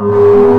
you.